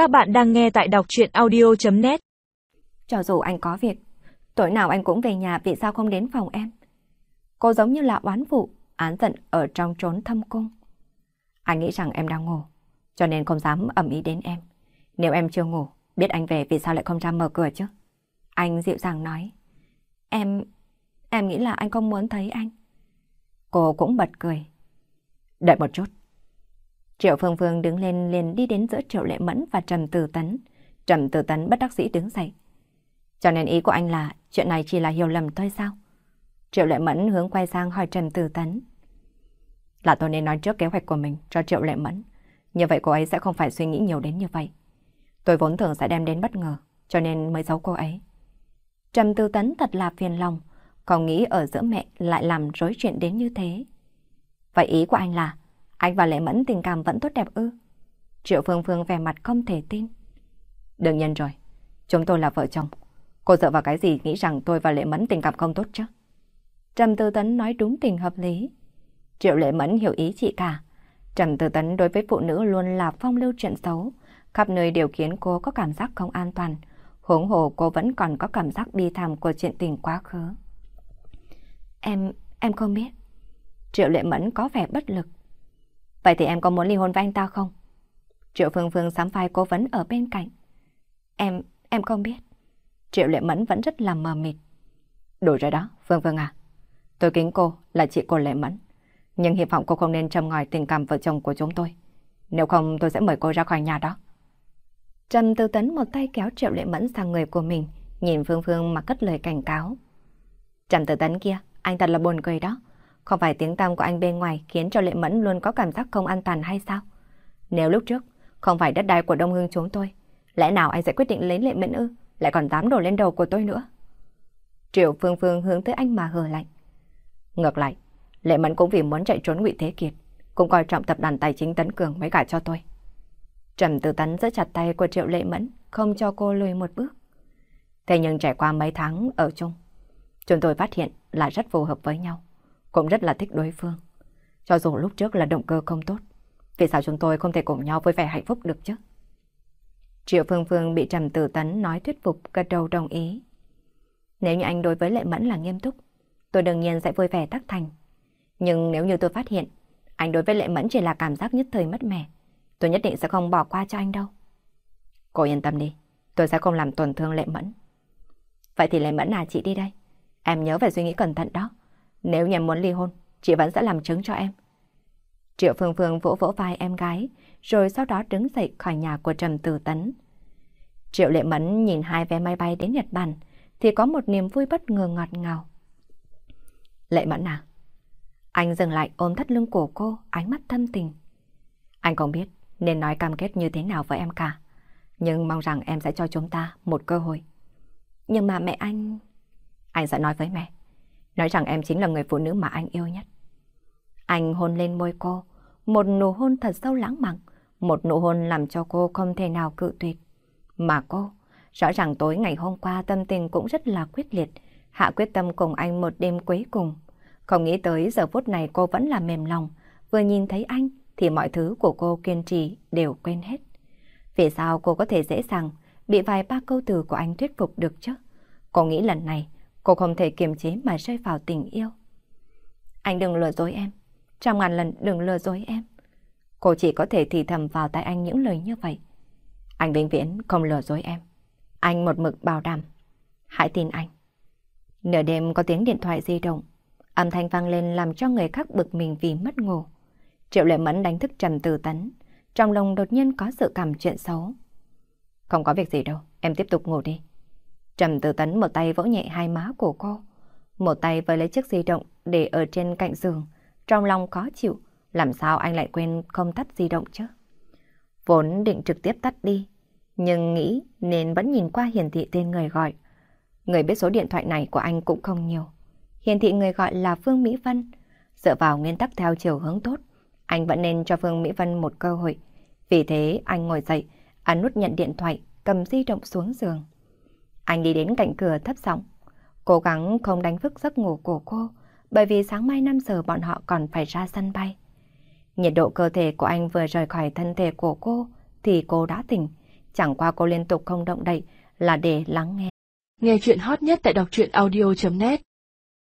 Các bạn đang nghe tại đọc chuyện audio.net Cho dù anh có việc, tối nào anh cũng về nhà vì sao không đến phòng em? Cô giống như là oán phụ, án giận ở trong trốn thâm cung. Anh nghĩ rằng em đang ngủ, cho nên không dám ẩm ý đến em. Nếu em chưa ngủ, biết anh về vì sao lại không ra mở cửa chứ? Anh dịu dàng nói. Em... em nghĩ là anh không muốn thấy anh. Cô cũng bật cười. Đợi một chút. Triệu Phương Phương đứng lên liền đi đến giữa Triệu Lệ Mẫn và Trầm Tử Tấn. Trầm Tử Tấn bất đắc dĩ đứng dậy. Cho nên ý của anh là chuyện này chỉ là hiểu lầm thôi sao? Triệu Lệ Mẫn hướng quay sang hỏi Trầm Tử Tấn. Là tôi nên nói trước kế hoạch của mình cho Triệu Lệ Mẫn. Như vậy cô ấy sẽ không phải suy nghĩ nhiều đến như vậy. Tôi vốn thường sẽ đem đến bất ngờ, cho nên mới giấu cô ấy. Trầm Tư Tấn thật là phiền lòng, còn nghĩ ở giữa mẹ lại làm rối chuyện đến như thế. Vậy ý của anh là anh và Lệ Mẫn tình cảm vẫn tốt đẹp ư? Triệu Phương Phương vẻ mặt không thể tin. Đương nhiên rồi, chúng tôi là vợ chồng. Cô dựa vào cái gì nghĩ rằng tôi và Lệ Mẫn tình cảm không tốt chứ? Trầm Tư Tấn nói đúng tình hợp lý. Triệu Lệ Mẫn hiểu ý chị cả. Trầm Tư Tấn đối với phụ nữ luôn là phong lưu chuyện xấu, khắp nơi đều khiến cô có cảm giác không an toàn. Huống hồ cô vẫn còn có cảm giác bi thảm của chuyện tình quá khứ. Em, em không biết. Triệu Lệ Mẫn có vẻ bất lực. Vậy thì em có muốn ly hôn với anh ta không? Triệu Phương Phương sám vai cố vấn ở bên cạnh. Em, em không biết. Triệu Lệ Mẫn vẫn rất là mờ mịt. Đủ rồi đó, Phương Phương à. Tôi kính cô là chị cô Lệ Mẫn. Nhưng hy vọng cô không nên trầm ngòi tình cảm vợ chồng của chúng tôi. Nếu không tôi sẽ mời cô ra khỏi nhà đó. Trầm Tư Tấn một tay kéo Triệu Lệ Mẫn sang người của mình, nhìn Phương Phương mà cất lời cảnh cáo. Trầm Tư Tấn kia, anh thật là buồn cười đó. Không phải tiếng tăm của anh bên ngoài khiến cho Lệ Mẫn luôn có cảm giác không an toàn hay sao? Nếu lúc trước không phải đất đai của Đông Hưng chúng tôi, lẽ nào anh sẽ quyết định lấy Lệ Mẫn ư? Lại còn dám đổ lên đầu của tôi nữa. Triệu Phương Phương hướng tới anh mà hờ lạnh. Ngược lại, Lệ Mẫn cũng vì muốn chạy trốn ngụy Thế Kiệt, cũng coi trọng tập đoàn tài chính Tấn Cường mới cả cho tôi. Trầm Tư Tấn giữ chặt tay của Triệu Lệ Mẫn, không cho cô lùi một bước. Thế nhưng trải qua mấy tháng ở chung, chúng tôi phát hiện là rất phù hợp với nhau cũng rất là thích đối phương. Cho dù lúc trước là động cơ không tốt, vì sao chúng tôi không thể cùng nhau vui vẻ hạnh phúc được chứ? Triệu Phương Phương bị Trầm Tử Tấn nói thuyết phục gật đầu đồng ý. Nếu như anh đối với Lệ Mẫn là nghiêm túc, tôi đương nhiên sẽ vui vẻ tác thành. Nhưng nếu như tôi phát hiện, anh đối với Lệ Mẫn chỉ là cảm giác nhất thời mất mẻ, tôi nhất định sẽ không bỏ qua cho anh đâu. Cô yên tâm đi, tôi sẽ không làm tổn thương Lệ Mẫn. Vậy thì Lệ Mẫn à chị đi đây. Em nhớ phải suy nghĩ cẩn thận đó. Nếu nhà muốn ly hôn, chị vẫn sẽ làm chứng cho em. Triệu Phương Phương vỗ vỗ vai em gái, rồi sau đó đứng dậy khỏi nhà của Trầm Tử Tấn. Triệu Lệ Mẫn nhìn hai vé máy bay đến Nhật Bản, thì có một niềm vui bất ngờ ngọt ngào. Lệ Mẫn à? Anh dừng lại ôm thắt lưng của cô, ánh mắt thâm tình. Anh không biết nên nói cam kết như thế nào với em cả, nhưng mong rằng em sẽ cho chúng ta một cơ hội. Nhưng mà mẹ anh... Anh sẽ nói với mẹ nói rằng em chính là người phụ nữ mà anh yêu nhất. Anh hôn lên môi cô, một nụ hôn thật sâu lãng mạn, một nụ hôn làm cho cô không thể nào cự tuyệt. Mà cô, rõ ràng tối ngày hôm qua tâm tình cũng rất là quyết liệt, hạ quyết tâm cùng anh một đêm cuối cùng. Không nghĩ tới giờ phút này cô vẫn là mềm lòng, vừa nhìn thấy anh thì mọi thứ của cô kiên trì đều quên hết. Vì sao cô có thể dễ dàng bị vài ba câu từ của anh thuyết phục được chứ? Cô nghĩ lần này Cô không thể kiềm chế mà rơi vào tình yêu. Anh đừng lừa dối em. Trăm ngàn lần đừng lừa dối em. Cô chỉ có thể thì thầm vào tai anh những lời như vậy. Anh vĩnh viễn không lừa dối em. Anh một mực bảo đảm. Hãy tin anh. Nửa đêm có tiếng điện thoại di động. Âm thanh vang lên làm cho người khác bực mình vì mất ngủ. Triệu lệ mẫn đánh thức Trầm Từ Tấn. Trong lòng đột nhiên có sự cảm chuyện xấu. Không có việc gì đâu, em tiếp tục ngủ đi. Trầm Tử Tấn một tay vỗ nhẹ hai má của cô, một tay với lấy chiếc di động để ở trên cạnh giường, trong lòng khó chịu, làm sao anh lại quên không tắt di động chứ? Vốn định trực tiếp tắt đi, nhưng nghĩ nên vẫn nhìn qua hiển thị tên người gọi. Người biết số điện thoại này của anh cũng không nhiều. Hiển thị người gọi là Phương Mỹ Vân. Dựa vào nguyên tắc theo chiều hướng tốt, anh vẫn nên cho Phương Mỹ Vân một cơ hội. Vì thế anh ngồi dậy, ấn nút nhận điện thoại, cầm di động xuống giường. Anh đi đến cạnh cửa thấp giọng, cố gắng không đánh thức giấc ngủ của cô, bởi vì sáng mai 5 giờ bọn họ còn phải ra sân bay. Nhiệt độ cơ thể của anh vừa rời khỏi thân thể của cô thì cô đã tỉnh, Chẳng qua cô liên tục không động đậy là để lắng nghe. Nghe chuyện hot nhất tại đọc truyện audio.net